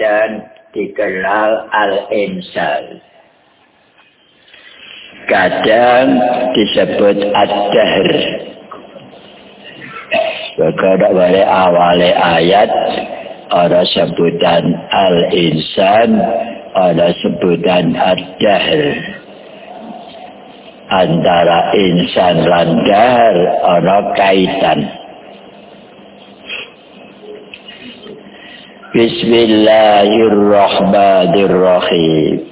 dan dikenal al-insan. Kadang disebut ad-dahr. Berkata balik awalnya ayat, ada sebutan al-insan, ada sebutan ad-dahr. Antara insan dan dahr, ada kaitan. Bismillahirrahmanirrahim.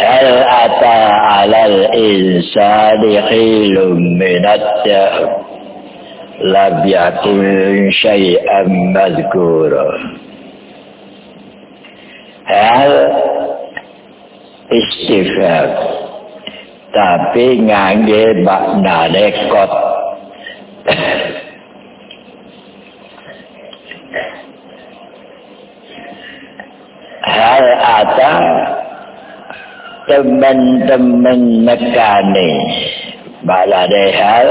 Hal ata alal insani khilum minat lam yakun syai'an mazkura. Hal istifham tapi ngangge makna nekot hal ada teman-teman nekani? Balade hal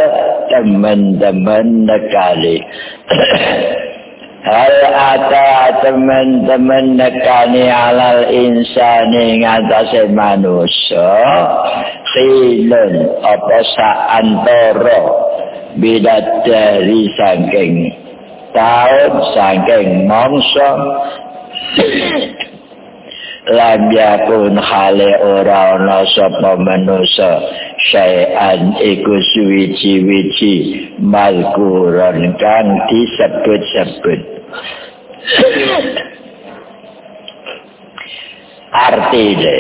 teman-teman nekani. Hal ada teman-teman nekani alal insani ngatasi manusia silun apa saantoro bidat dari sangking tahun sangking mongso lam yakun hale ora ana sapa manusa syai'an iku suwi-wiji malkuran kang disebut-sebut. Artine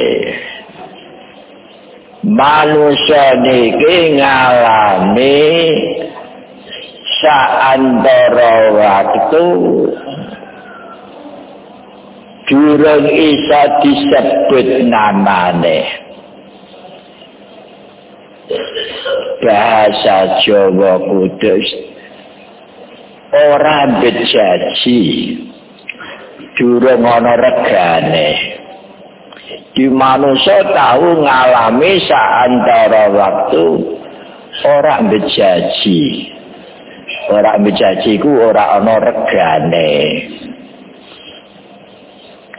manusia niki ngalami saantara waktu durung isa disebut namane. Bahasa Jawa kudus. Ora bejaji durung ana regane. Di manusia tahu ngalami saantara waktu ora bejaji ora bejaji ku ora ana regane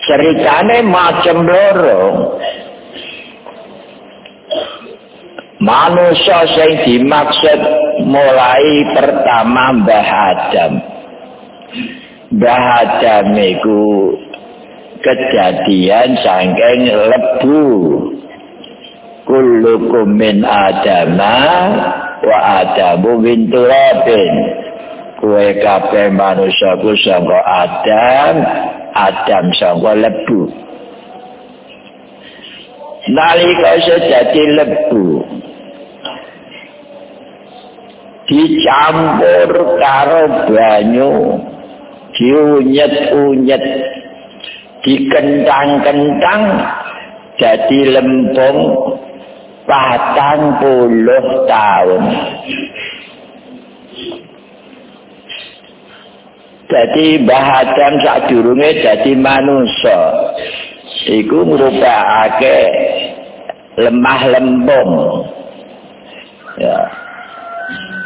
ceritane macam loro manusia sing dimaksud mulai pertama Mbah Adam. Mbah Adam itu kejadian sangking lebu. Kullukum min adama wa adamu min turabin kue kabeh manusia ku sangka Adam Adam sangka lebu. Nalika sejati lebu dicampur karo banyu diunyet-unyet dikentang-kentang jadi lempung patang puluh tahun Jadi bahagian sak durunge dadi manusa. Iku ngrupakake lemah lembung. Ya.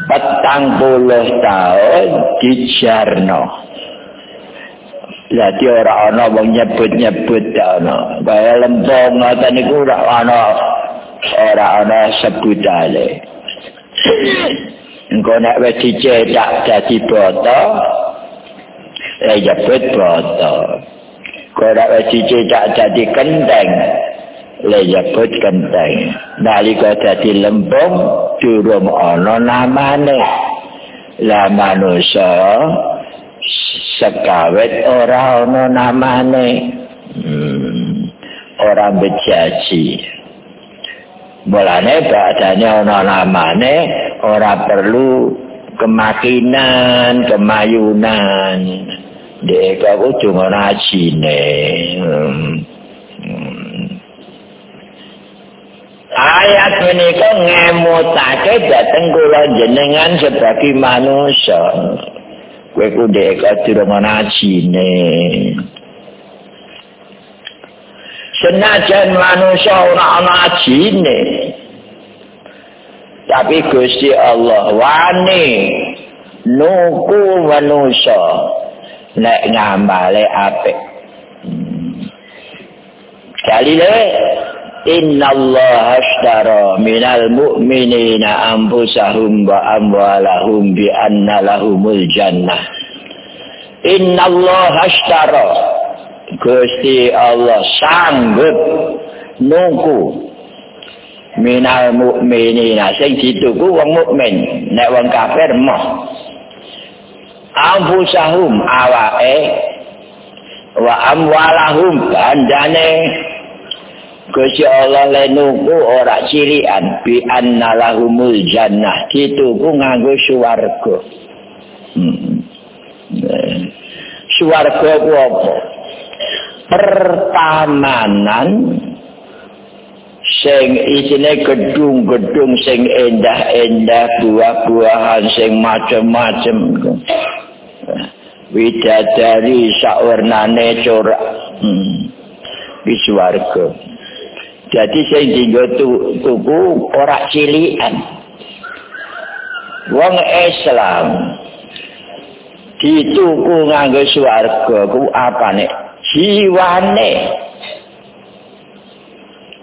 Petang puluh tahun dijarno. Jadi orang ana wong nyebut-nyebut ana. Kaya lembung ngoten niku ora ana ora ana sebutane. Engko nek wis dicetak dadi botol, jepit boto. Kora wajib cecak jadi kenteng. Le jepit kenteng. Nalika jadi lempung durung ana namane. La manusa sekawet ora ana namane. Hmm. ora bejaji mulane badane ana namane ora perlu kemakinan kemayunan Dek aku cuma ngaji hmm. hmm. Ayat ini kok ngemutake dateng kula jenengan sebagai manusia. Kowe ku dek durung ngaji ne. Senajan manusia ora ana ajine. Tapi Gusti Allah wani nuku manusia nek ngamale apik. Kali le Inna Allah ashtara minal mu'minina anfusahum wa amwalahum bi anna lahumul jannah. Inna Allah ashtara. Gusti Allah sanggup nunggu minal mu'minina. Sing dituku wong mukmin. Nek wong kafir moh anfusahum awake wa amwalahum bandane Gusti Allah lenuku ora cirian bi annalahumul jannah dituku nganggo swarga. Hmm. Swarga ku apa? Pertamanan sing isine gedung-gedung sing endah-endah buah-buahan sing macem-macem widadari sawarnane corak hmm. di swarga Jadi sing dinggo tuku ora cilian. Wong Islam dituku nganggo swarga ku apane? Jiwane.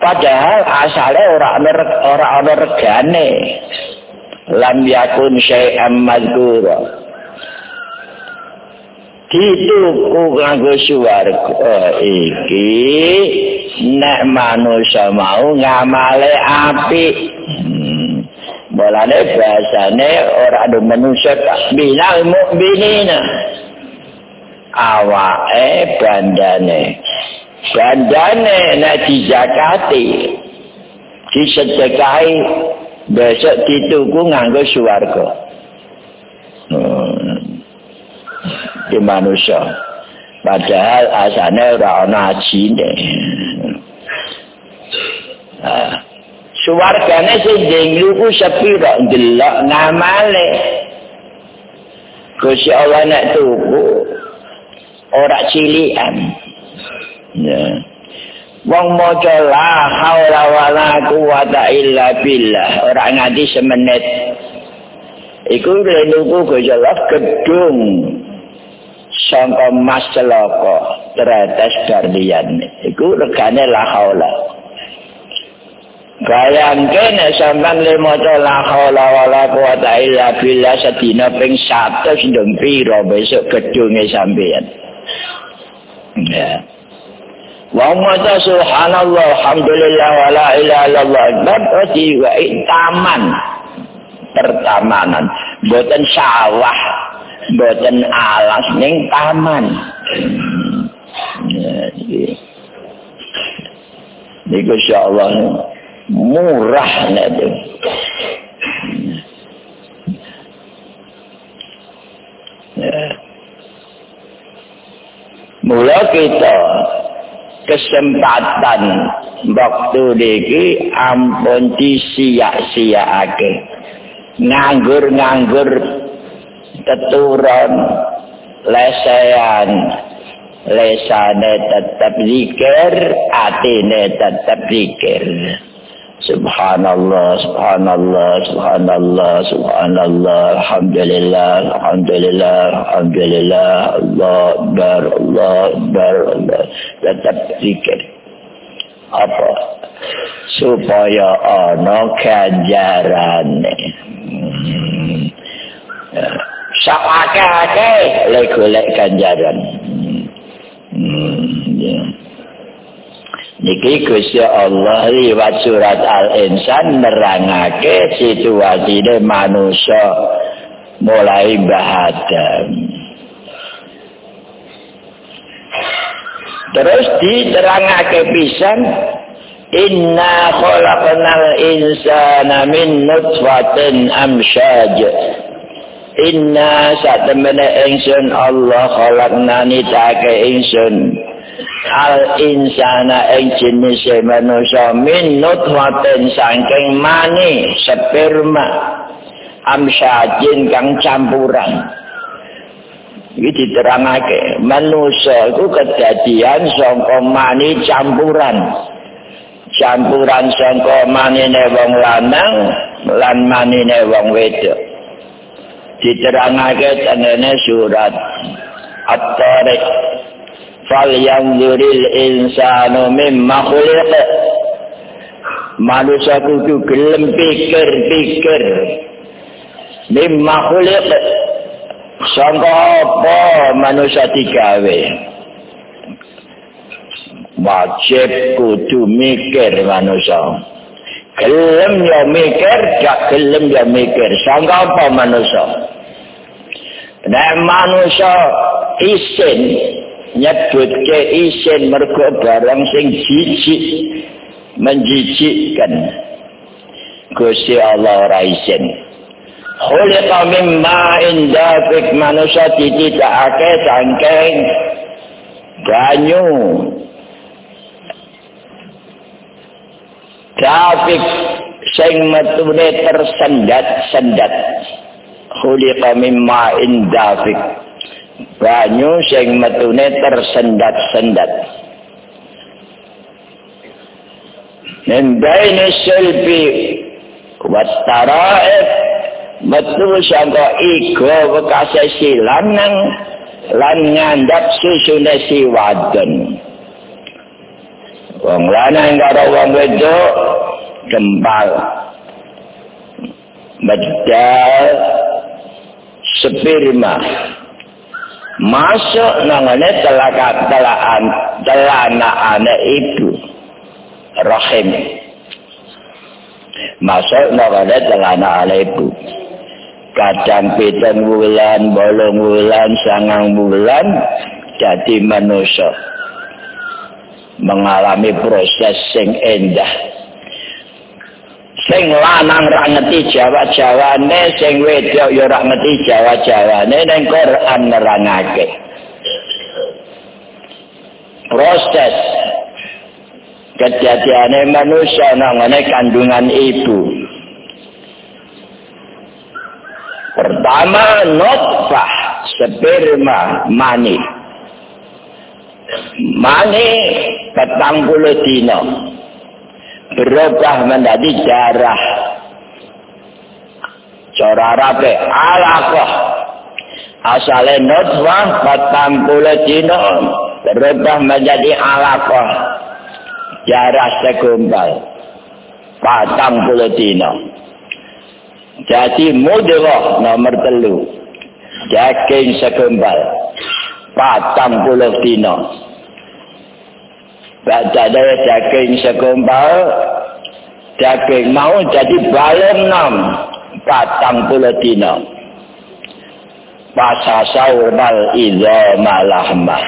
Padahal asale ora ana ora ana regane. Lam yakun syai'am madzkura. Dituku nganggo swarga iki nek manusa mau ngamale apik hmm. bolane bahasane ora ada manusia minal mukminina awake bandane bandane nek dijakati disedekahi besok dituku nganggo swarga hmm. Di manusia. Padahal asalnya ora ana ajine. Suwargane sing denglu ku sepira delok ngamale. Gusti Allah nek tuku ora cilian. Ya. Wong maca la haula wala quwata illa billah ora nganti semenit. Iku lenuku Gusti Allah gedung sangka mas celaka teretes darlian. Iku regane la haula. Bayangke nek sampean le maca la haula wala quwata illa billah sedina ping 100 ndem pira besok gedunge sampean ya. Wa maca subhanallah alhamdulillah wala ilaha illallah berarti wa taman. Pertamanan. Boten sawah boten alas ning taman. Niku insyaallah murah nek Mula kita kesempatan waktu niki ampun disia-siaake. Nganggur-nganggur keturun lesean lesane tetap zikir atine tetap zikir. Subhanallah subhanallah subhanallah subhanallah alhamdulillah alhamdulillah alhamdulillah Allah akbar Allah akbar Allah tetap zikir. Apa? Supaya ana ganjarane. Hmm. ya. Sak akeh-akeh le golek ganjaran. Hmm, Niki Gusti Allah liwat surat Al-Insan nerangake situasine manusia mulai bahadan. Terus diterangake pisan Inna khalaqnal insana min nutfatin amsyaj Inna saat temene ingsun Allah khalaqna nitake ingsun. Al insana ing jenis manusia min nutfatin saking mani sperma. Amsyajin kang campuran. Iki diterangake manusia iku kedadian saka mani campuran. Campuran saka manine wong lanang lan manine wong wedok diterangake tengene surat at-tariq. Fal yanzuril insanu mimma khuliq. Manusia kudu gelem pikir-pikir. Mimma khuliq. Sangka apa manusia digawe? Wajib kudu mikir manusia gelem ya mikir gak gelem ya mikir. Sangka apa manusia nek manusia isin nyebut ke isin mergo barang sing jijik menjijikkan. Gusti Allah ora isin. Khuliqa mimma indafik manusia diciptakake sangking banyu. Dafik sing metune tersendat-sendat khuliqa mimma indafik banyu sing metune tersendat-sendat. Nembaini sulbi wastara'if metu sangka ego bekase si lan ngandap susune si wadon. Wong lanang karo wong wedok gempal. Medal sperma masuk nangane telakat telaan telana anak ibu. Rahim. Masuk nangane telana anak ibu. Kadang pitan bulan bolong bulan sangang bulan jadi manusia. Mengalami proses sing endah sing lanang ra ngerti Jawa-jawane sing wedok ya ra ngerti Jawa-jawane ning Quran nerangake. Proses. Kejadiannya manusia namanya kandungan ibu. Pertama nutfah sperma mani. Mani petang puluh dino berubah menjadi darah cara rabe alakoh asale nutfah petang puluh dino berubah menjadi alakoh darah segumpal patang puluh dino jadi mudroh nomor telu. Daging segumpal patang puluh dino Baca dari daging segumpal, daging mau jadi balon enam, patang puluh dino. Pasa saurbal idho malahmah.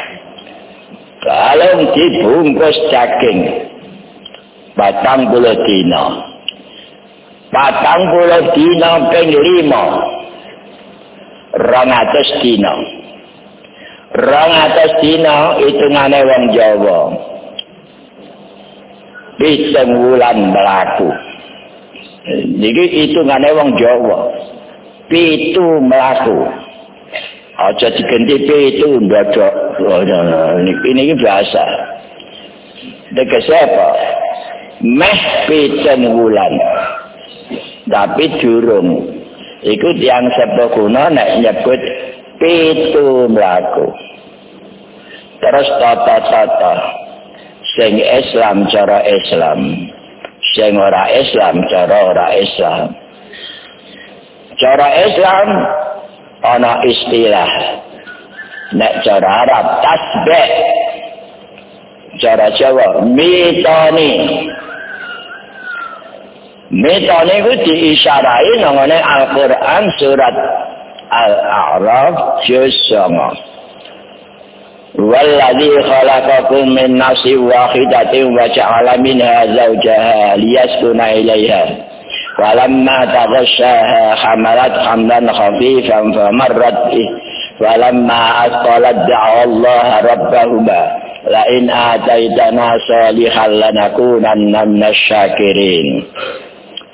Kalau dibungkus daging, patang puluh dino. Patang puluh dino peng lima. Dino. Rong atas dino itu ngane wong Jawa. Pitung wulan melaku. Jadi itu ngane wong Jawa. Pitu melaku. Aja diganti pitu ndodok. Ini ini biasa. Dekat siapa? Meh pitung wulan. Tapi durung. Iku tiang sepo kuno nek nyebut pitu melaku. Terus tata-tata. Sing Islam cara Islam. Sing ora Islam cara ora Islam. Cara Islam ana istilah. Nek cara Arab tasbih. Cara Jawa mitoni. Mitoni ku diisyarai nangane Al-Quran surat Al-A'raf juz والذي خلقكم من نفس واحدة وجعل منها زوجها ليسكن إليها. فلما تغشاها حملت حملا خفيفا فمرت به. فلما أثقلت دعوا الله ربهما. لئن آتيتنا صالحا لنكونن من الشاكرين.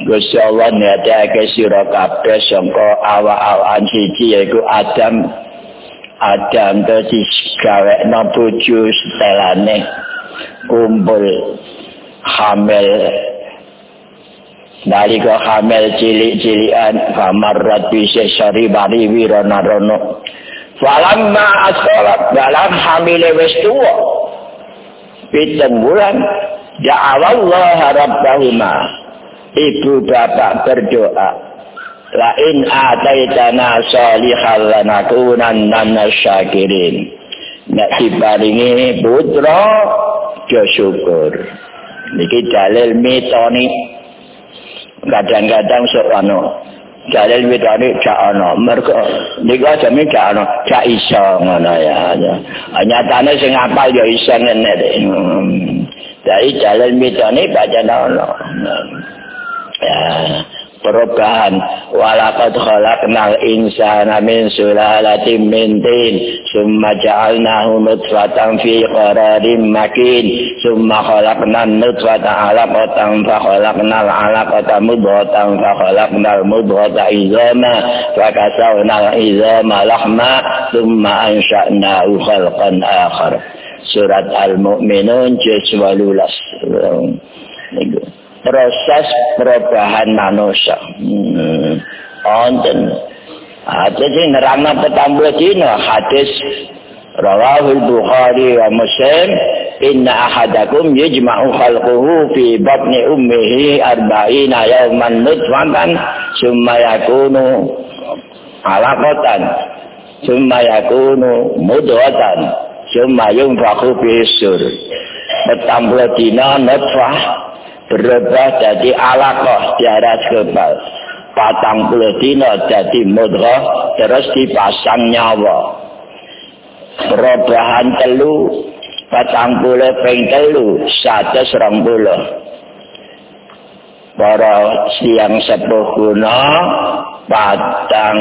Gusti Allah nyatake sira kabeh sangka awak-awakan siji yaiku Adam. Adam dadi gawe no bojo setelane kumpul hamil dari hamil cilik-cilikan kamar rat bisa sari bari wirana rono Falamma asolat dalam hamile wis tuwa. Pitung bulan ja'alallah rabbahuma. Ibu bapak berdoa. La in ataitana salihal lanakunan syakirin. Nek diparingi putra, dia syukur. Niki dalil mitoni. Kadang-kadang sok anu, dalil wedane gak ana. Mergo niku ajane gak ana gak iso ngono ya. Nyatane sing apal ya iso ngene dadi dalil wedane baca ana. Ya perubahan walaqad khalaqnal insana min sulalatin min tin summa ja'alnahu nutfatan fi qararin makin summa khalaqnan nutfata 'alaqatan fa khalaqnal 'alaqata mudghatan fa khalaqnal mudghata izama fa kasawna izama lahma summa ansha'nahu khalqan akhar. Surat al-mu'minun juz 18 proses perubahan manusia. Hmm. Onten. Ada sih nerangna petambul dina hadis Rawahul Bukhari wa Muslim Inna ahadakum yajma'u khalquhu fi batni ummihi arba'ina yawman nutfatan summa yakunu alaqatan summa yakunu mudghatan summa yunfakhu fi sur petambul dina nutfah berubah jadi alaqah darah kebal. Patang puluh dino jadi mudghah terus dipasang nyawa. Perubahan telu patang puluh peng telu satu serang puluh. Para siang sepuh guna patang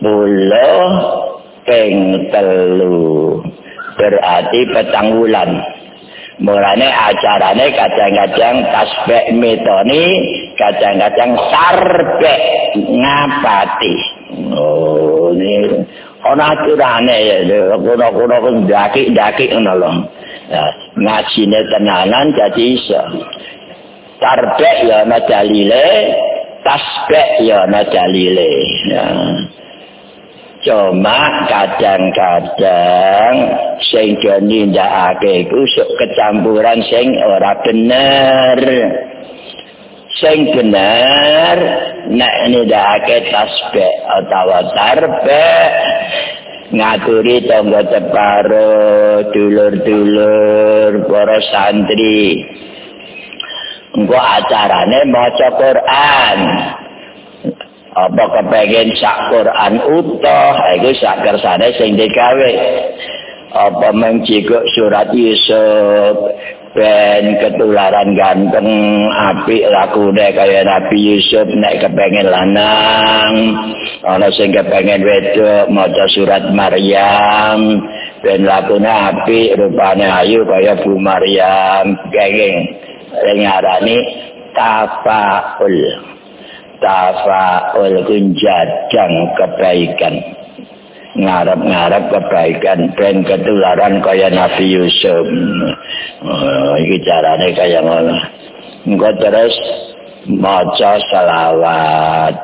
puluh peng telu. Berarti petang bulan Mulane acarane kadang-kadang tasbih metoni, kadang-kadang sarbek ngapati. Oh, ini ana aturane ya, kono-kono daki-daki ngono lho. Ya, ngajine tenanan jadi iso. Sarbek ya ana dalile, tasbih ya ana dalile. Ya. Cuma kadang-kadang sing nindakake iku kecampuran sing ora bener. Sing bener nek nindakake tasbih utawa tarbih ngaturi tangga teparo dulur-dulur para santri. Engko acarane maca Quran. Apa kepengen sak Quran utuh iku sak kersane sing digawe. Apa mencikuk surat Yusuf? Ben ketularan ganteng apik lakune kaya Nabi Yusuf nek kepengen lanang. Ana sing kepengen wedok maca surat Maryam. Ben lakune apik rupane ayu kaya Bu Maryam. Sing ngarani tafaul tafaul kunjadang kebaikan. Ngarep-ngarep kebaikan ben ketularan kaya Nabi Yusuf. Oh, iki carane kaya ngono. Engko terus maca selawat.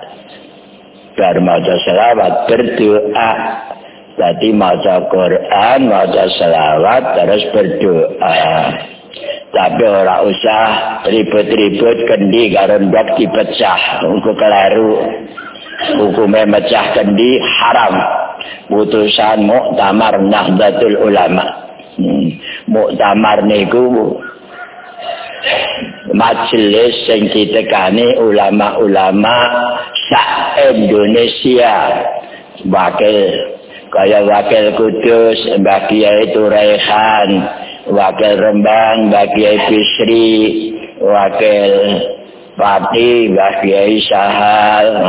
Bar maca selawat berdoa. Jadi maca Quran, maca selawat, terus berdoa. Tapi ora usah. Ribut-ribut kendi karo ndok dipecah uku keliru. Hukume mecah kendi haram. Putusan muktamar nahdlatul ulama. Hmm. muktamar niku majelis sing ditekani ulama-ulama sak Indonesia. Wakil kaya wakil kudus Mbak Kiai Turaihan wakil Rembang bagi Bisri wakil Pati bagi Sahal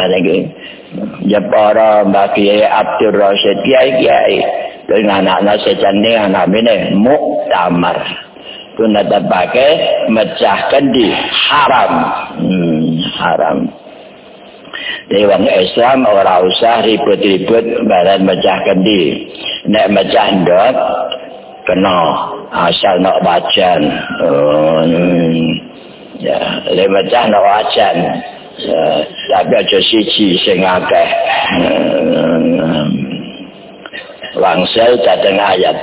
Jepara bagi Abdul Rasid Kiai Kiai. Dengan anak-anak secandi anak ini muktamar. Kuna pakai mecahkan di haram. Hmm, haram. Dewan Islam orang usah ribut-ribut badan mecahkan di nek mecah ndot kena. Asal nak bacan hmm. ya le baca nak bacan. Ya tapi aja siji sing akeh. Hmm. wangsel dateng ayat.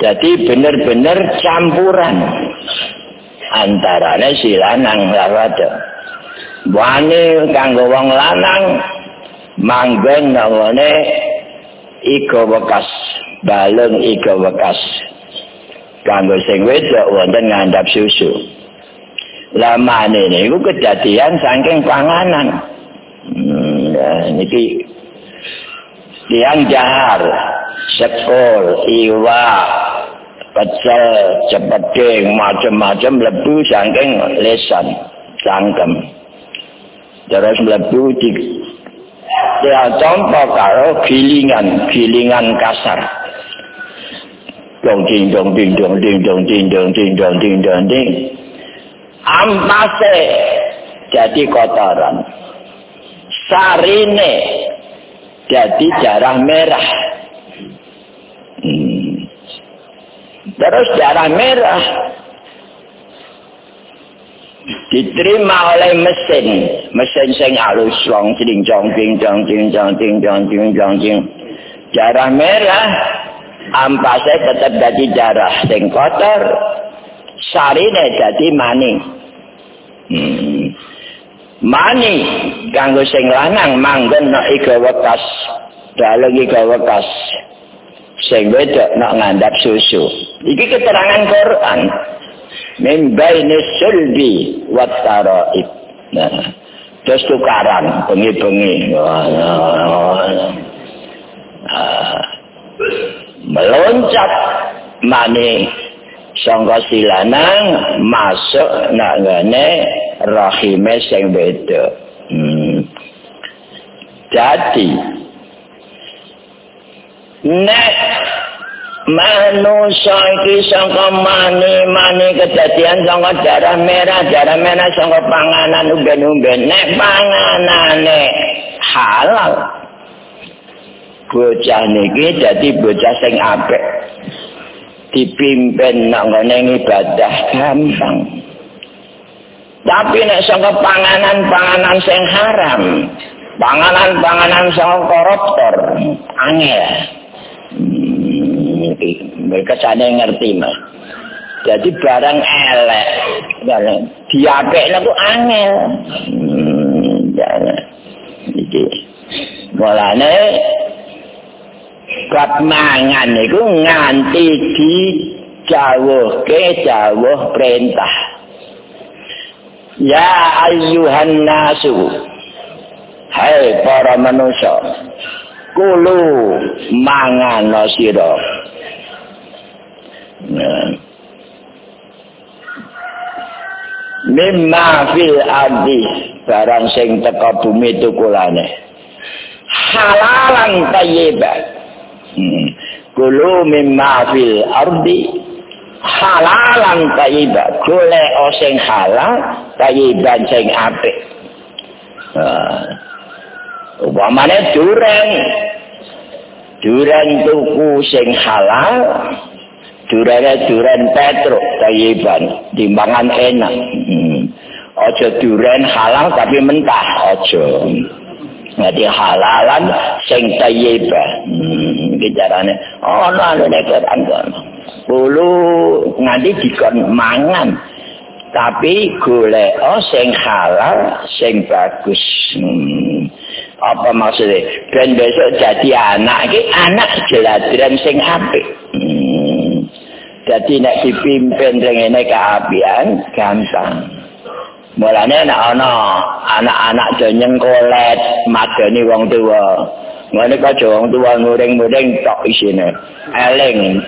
Jadi bener-bener campuran. Antarane si lanang lawada wani kanggo wong lanang manggon namane iko bekas balung iko bekas kanggo sing wedok wonten ngandhap susu. Lamane niku kejadian saking panganan. Hmm, niki tiang jahar sekol iwa pecel cepeding macam-macam lebu saking lesan cangkem terus lebu di ya contoh karo gilingan gilingan kasar dong ding dong ding dong ding dong ding dong ding dong ding dong ding ampase jadi kotoran sarine jadi darah merah hmm. terus darah merah diterima oleh mesin mesin sing sing jong jing jong jing jong jing jong jing jong jing darah merah ampase tetap jadi darah sing kotor sarine jadi mani hmm. mani kanggo sing lanang manggon nek iga wekas dalem iga wekas sing wedok nek ngandhap susu. Iki keterangan Quran. Min baini sulbi wa taraib. Nah terus tukaran bengi-bengi meloncat. Mani sangka silanang masuk nak ngene rahime sing beda. Hmm. jadi nek manusia iki sangka mani mani kejadian sangka darah merah darah merah sangka panganan umben-umben. Nek panganane halal bocah niki dadi bocah sing apik. Dipimpin nang ngene ibadah gampang. Tapi nek sangka panganan-panganan sing haram panganan-panganan sing koruptor angel. Hmm, mereka sana ngerti mah jadi barang elek barang diapek itu angel. Hmm, jangan jadi bab mangan itu nganti di jauh ke jauh perintah. Ya ayuhan nasu hai para manusia kulu mangan nasiro mimma fil ardi barang sing teka bumi tukulane. Halalan tayyibat Hmm. Kulu mimma fil ardi halalan tayyiba. Kule oseng halal tayyiban sing apik. Uh, upamane dureng dureng tuku sing halal durene duren petruk tayyiban timbangan enak hmm. aja duren halal tapi mentah aja Jadi halalan sing tayyibah. Hmm, ono oh, anu nek kan Kulo nganti dikon mangan. Tapi golek oh sing halal, sing bagus. Hmm. Apa maksudnya? Ben besok jadi anak, ini anak jeladran sing apik. Hmm. Jadi nek dipimpin dengan keapian, gampang. Mulane nek ana anak-anak do nyengkolet madani wong tuwa. Ngene kok wong tuwa nguring-nguring tok isine. Eling.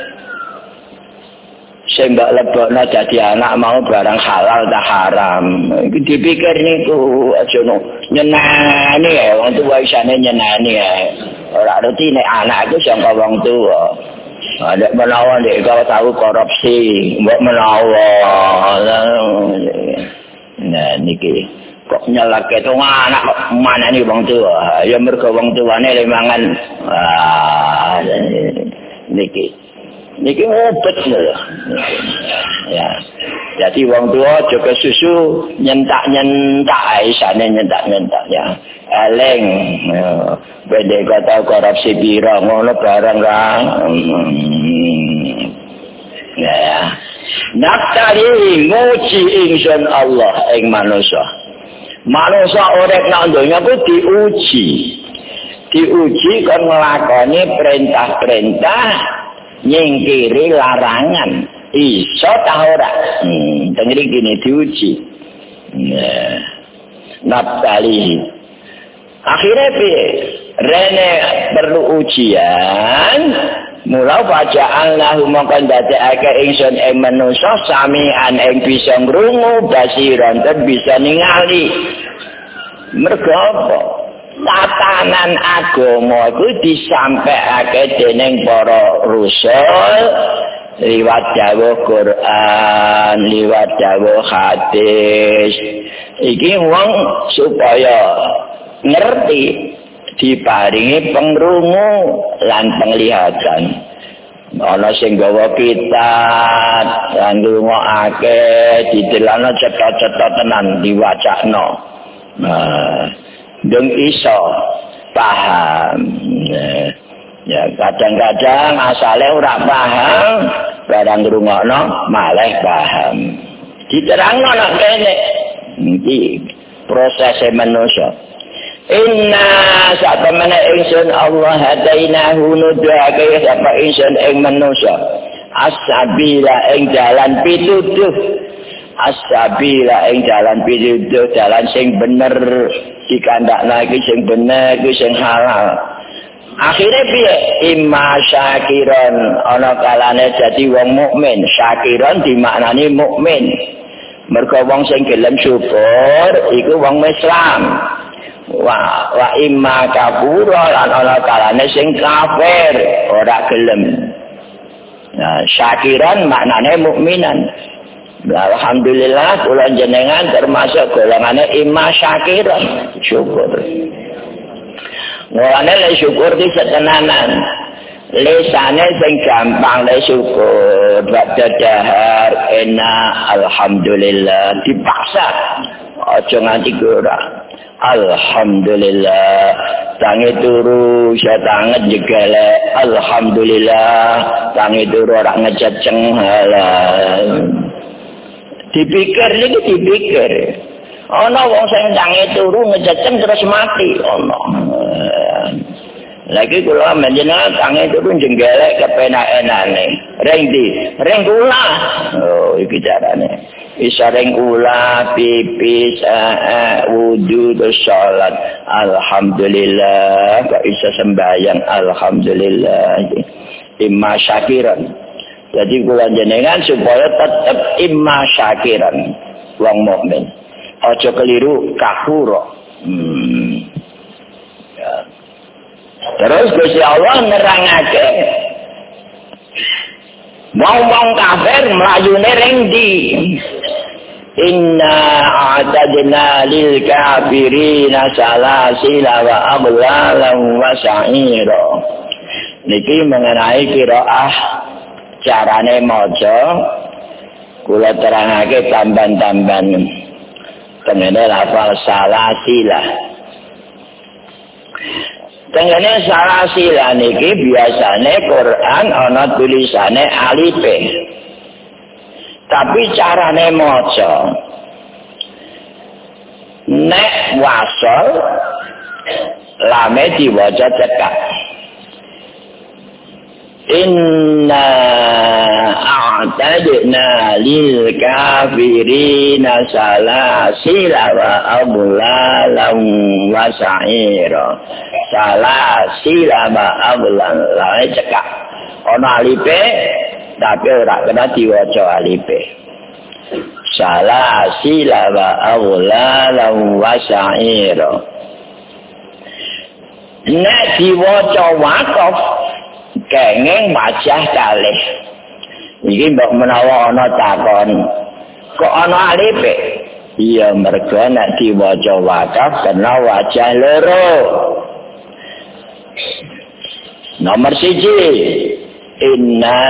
Sing mbok lebokno dadi anak mau barang halal ta haram. Iki dipikir niku aja no nyenani ya wong tuwa isane nyenani ya. Ora ngerti nek anak iku sangka wong tuwa. Ada menawa nek kau tahu korupsi, mbok menawa. Nah niki. Kok nyalake to anak kok mana wong tua ya mergo wong tuane le mangan. Ah niki. Niki obat lho ya. Jadi wong tua juga susu nyentak-nyentak. Isane nyentak-nyentak ya. Eleng. Bede kata korupsi pira ngono barang kan. Ya. Naftali nguci ingsun Allah ing manusia. Manusia urip nang donya ku diuji. Diuji kan nglakoni perintah-perintah nyingkiri larangan. iso ta ora hmm, dengeri gini diuji nah napali akhirnya rene perlu ujian mula baca Allah mongkon dadi akeh ingsun ing manusa sami an ing bisa ngrungu basiran dan bisa ningali mergo apa tatanan agama iku disampaikake dening para rusul liwat jawab Quran, liwat jawab hadis. Iki wong supaya ngerti diparingi pengrungu lan penglihatan. Ana sing gawa kitab, lan ngrungokake didelana cetha-cetha tenan diwacakno. Nah, deng iso paham. Ya kadang-kadang asale ora paham, barang ngrungokno malah paham. Diterangno nek kene iki proses manusia. Inna satamana insun Allah hadainahu nudhake sapa insun ing manusia. As-sabila ing jalan pituduh. As-sabila ing jalan pituduh, jalan sing bener dikandakna iki sing bener, iki sing halal. akhirnya piye imma syakiron ana kalane dadi wong mukmin syakiron dimaknani mukmin mergo wong sing gelem syukur iku wong Islam wa wa imma kafura lan ana kalane sing kafir ora gelem nah syakiran maknane mukminan Alhamdulillah kula jenengan termasuk golongane imma syakiran syukur Mulane le syukur di setenanan. Lesane sing gampang le syukur. Baca dahar, enak, alhamdulillah. Dipaksa. Aja nganti gora. Alhamdulillah. Tangi turu, saya tangan jegele. Alhamdulillah. Tangi turu orang ngececeng halal. Dipikir ini dipikir. ana wong sing tangi turu ngejeceng terus mati ana lagi kula menjenengan tangi turu jenggelek kepenak-enane ring di ring kula oh iki carane bisa ring kula pipis wudu terus salat alhamdulillah kok bisa sembahyang alhamdulillah imma syakiran jadi kula jenengan supaya tetap imma syakiran wong mukmin aja keliru kafuro. Hmm. Ya. Terus Gusti Allah nerangake wong-wong kafir mlayune ring ndi? Inna a'tadna lil kafirina salasila wa aghlalan wa sa'ira. Niki mengenai kiraah carane maca kula terangake tamban-tamban. Tengene lafal salasila. Tengene salasila niki biasane Quran ana tulisane alif. Tapi carane maca. Nek wasol lame diwaca cekak. Inna a'tadna lil kafirina salasila wa ablalam wa sa'ira. Salasila wa ablan lae cekak. Ana alipe tapi ora kena diwaca alipe salasila wa ablalam wa sa'ira nek diwaca wakaf kenging wajah kalih. Iki mbok menawa ana takon kok ana alipe iya mergo nek diwaca wakaf kena wajah loro. Nomor siji inna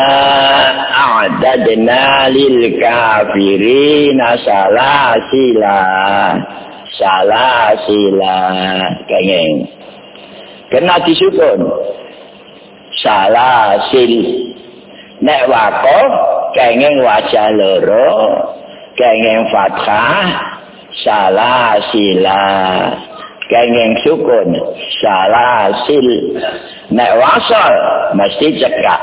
a'dadna lil kafirina salasila. Salasila. Kenging kena disukun salasil. Nek wako kenging wajah loro. Kenging fathah. Salasila kenging sukun salasil. Nek wasal mesti cekak.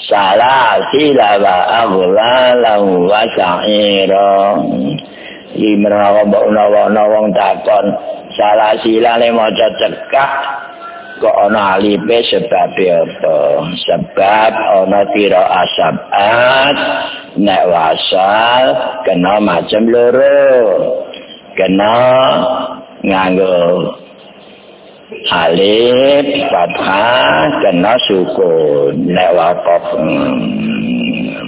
Salasila wa aghlalahu wa sa'ira imrawa mbok wong takon salasila ne maca cekak kok ana alipe sebab apa? Sebab ana tira asabat. Nek wasal kena macam loro. Kena nganggo alif fathah kena sukun nek wakaf hmm.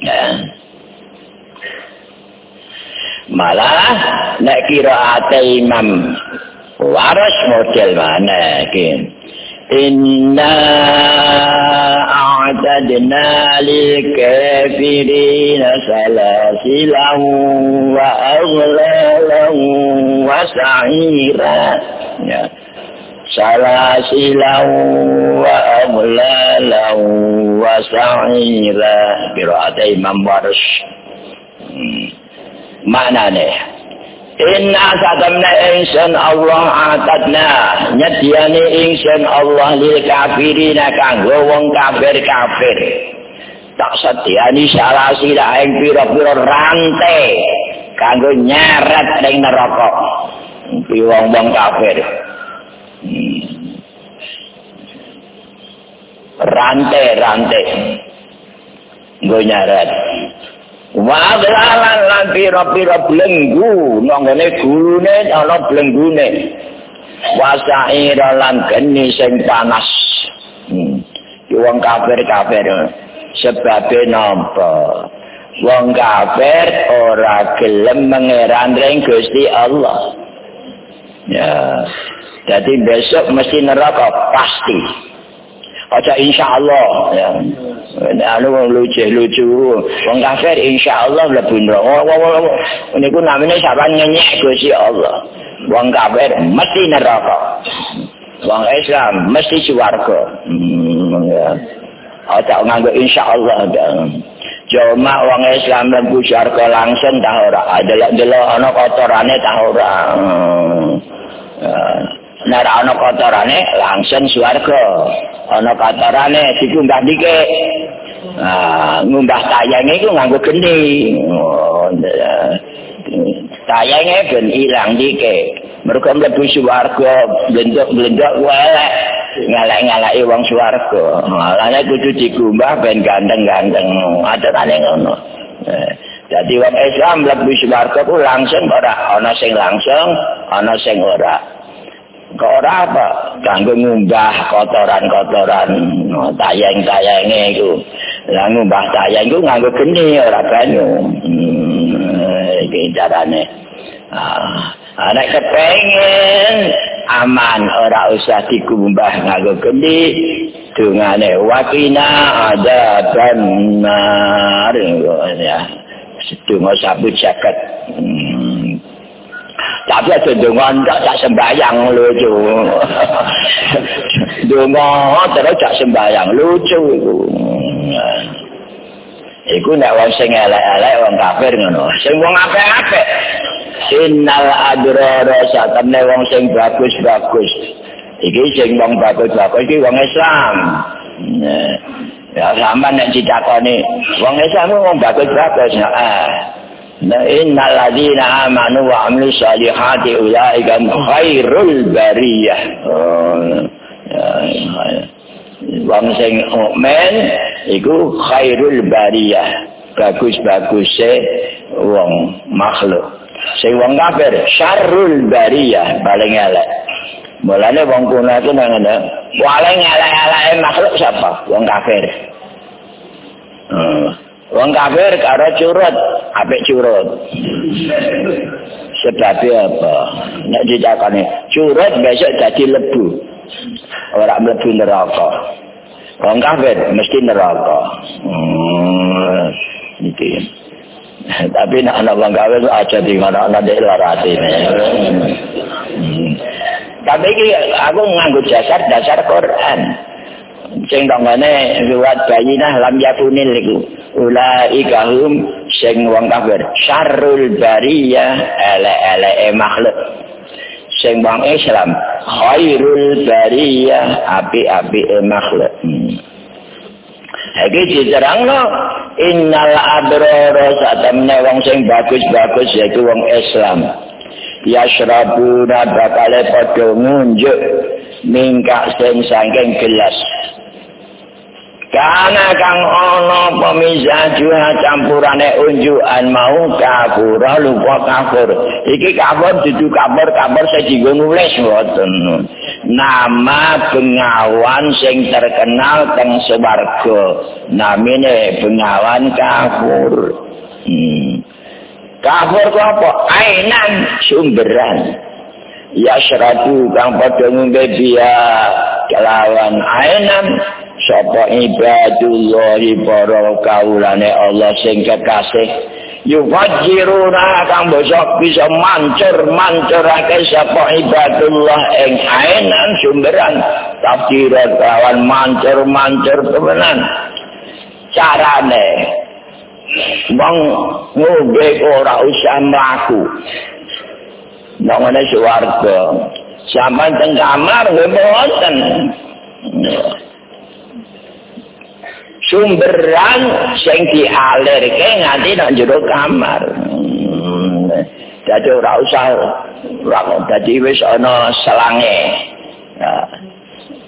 ya malah nek kira ate imam waras model mana iki inna a'tadna lil kafirin salasilan wa aghlalan wa sa'ira ya salasilan wa aghlalan wa Inna satamna insan Allah atadna. Nyediani insan Allah lil kafirina kanggo wong kafir kafir. Tak sediani salah sila ing pira-pira rantai kanggo nyeret ning neraka. Pi wong-wong kafir. Hmm. rantai rantai. Nggo nyeret Wadlalan lan pira-pira blenggu nangane gulune ana blenggune. Wasaira lan geni sing panas. Hmm. Wong kafir kafir sebabe napa? Wong kafir ora gelem mengeran ring Gusti Allah. Ya. Jadi besok mesti neraka pasti. Aja insyaallah ya. Anu wong lucu lucu. Wong kafir insyaallah mlebu neraka. Niku namine sampean ngenyek Gusti Allah. Wong kafir mesti neraka. Wong Islam mesti swarga. Hmm, ya. Ata nganggo insyaallah Cuma wong Islam mlebu swarga langsung ta ora. Adalah delok ana kotorane ta ora nek ana kotorane langsung swarga. Ana kotorane dikumbah dike. Ah ngumbah tayang iku nganggo geni. Oh tayange ben ilang dike. Mergo mlebu swarga blendok-blendok welek ngalek-ngaleki wong swarga. Malane kudu dikumbah ben ganteng-ganteng aturane ngono. Jadi wong Islam mlebu swarga ku langsung ora? Ana sing langsung ana sing ora kok ora apa? Kanggo ngumbah kotoran-kotoran. Tayang-tayange iku. Lah ngumbah tayang iku nganggo geni ora banyu. Hmm, iki carane. Ah ana kepengen aman. Ora usah dikumbah nganggo geni. Dungane wakina ada benar. Ya sedungo sabu jaket hmm. Tapi ada dengan tak tak sembahyang lucu. Dengan terus tak sembahyang lucu itu. Iku nek wong sing elek-elek wong kafir ngono. Sing wong apik-apik. Innal adrara satamne wong sing bagus-bagus. Iki sing wong bagus-bagus iki wong Islam. Ya sampean nek ditakoni wong Islam wong bagus-bagus. Ah. Inna ladina amanu wa amilu salihati ulaika khairul bariyah. Wong sing mukmin iku khairul bariyah. Bagus-bagus e wong makhluk. Sing wong kafir syarrul bariyah paling elek. Mulane wong kuno itu nang ngene. Paling elek-eleke makhluk siapa? Wong kafir. Hmm. Wong kafir karo curut, apik curut. Sebabnya apa? Nek ditakoni, curut besok jadi lebu. Ora mlebu neraka. Wong kafir mesti neraka. Hmm, iki. Tapi nek ana wong kafir aja di mana ana dek larati. Hmm. Tapi iki aku nganggo jasad dasar Quran. Sing tangane riwayat bayinah lam yakunil iku. Ulaika hum sing wong kafir syarrul bariyah ele-ele makhluk. Sing wong Islam khairul bariyah api-api makhluk. Hmm. Iki diterangno innal abrara satemene wong sing bagus-bagus yaiku wong Islam. Yashrabuna bakale padha ngunjuk mingkak sing saking gelas. Karena kang ono pemisah juga campurane unjukan mau kafur lupa kafur. Iki kafur dudu kafur kafur saya juga nulis boten. Nama pengawan sing terkenal teng sebargo. Namine pengawan kafur. Hmm. Kafur ku apa? Ainan sumberan. Ya seratu kang padha ngombe dia kelawan ainan sapa ibadullah para kaulane Allah sing kekasih. Yufajiruna kang bosok bisa mancur mancurake sapa ibadullah ing ainan sumberan. Tafsiran kawan mancur mancur temenan. Carane wong ngombe ora usah mlaku. Nang ana swarga. Sampeyan teng kamar ngomong sumberan sing dialirke nganti nang jero kamar. Dadi ora usah ora dadi wis ana selange.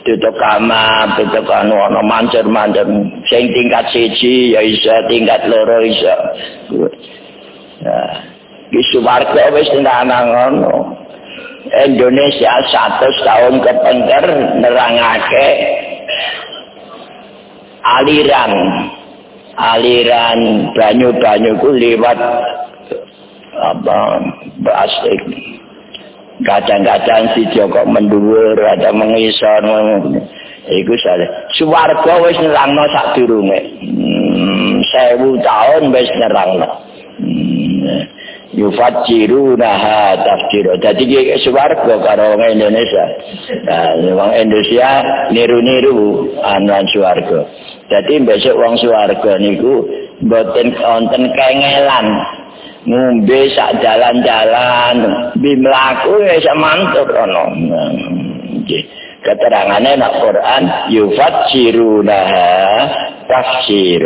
Tutup kamar, tutup anu ana mancur-mancur sing tingkat siji ya iso tingkat loro iso. Ya. Di suwarga wis nang ngono. Indonesia 100 tahun kepengker nerangake aliran. Aliran banyu-banyu ku lewat apa plastik kadang-kadang si Joko menduwur ada mengisor iku sale swarga wis nerangno sak durunge. Hmm, 1000 tahun wis nerangno. Hmm. yufajiru ha tafjiro jadi dia suwarga karo orang Indonesia. Nah, orang Indonesia niru-niru anuan suwarga jadi besok orang suwarga niku boten konten kengelan. Ngombe sak jalan-jalan bimlaku ya semantuk ono keterangannya nak Quran tafsira tafsir.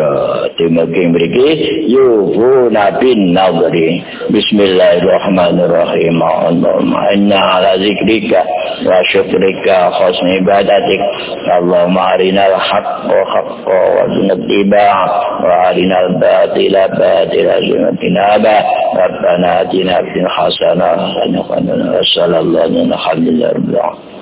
Tumagi-mriki yufuna bin nadri. Bismillahirrahmanirrahim. Allahumma inna ala zikrika wa syukrika khusni ibadatik. Allahumma arinal haqqa haqqa wa sunat iba'a wa arinal batila batila sunat inaba. Rabbana atina fil hasanah. Assalamualaikum warahmatullahi wabarakatuh.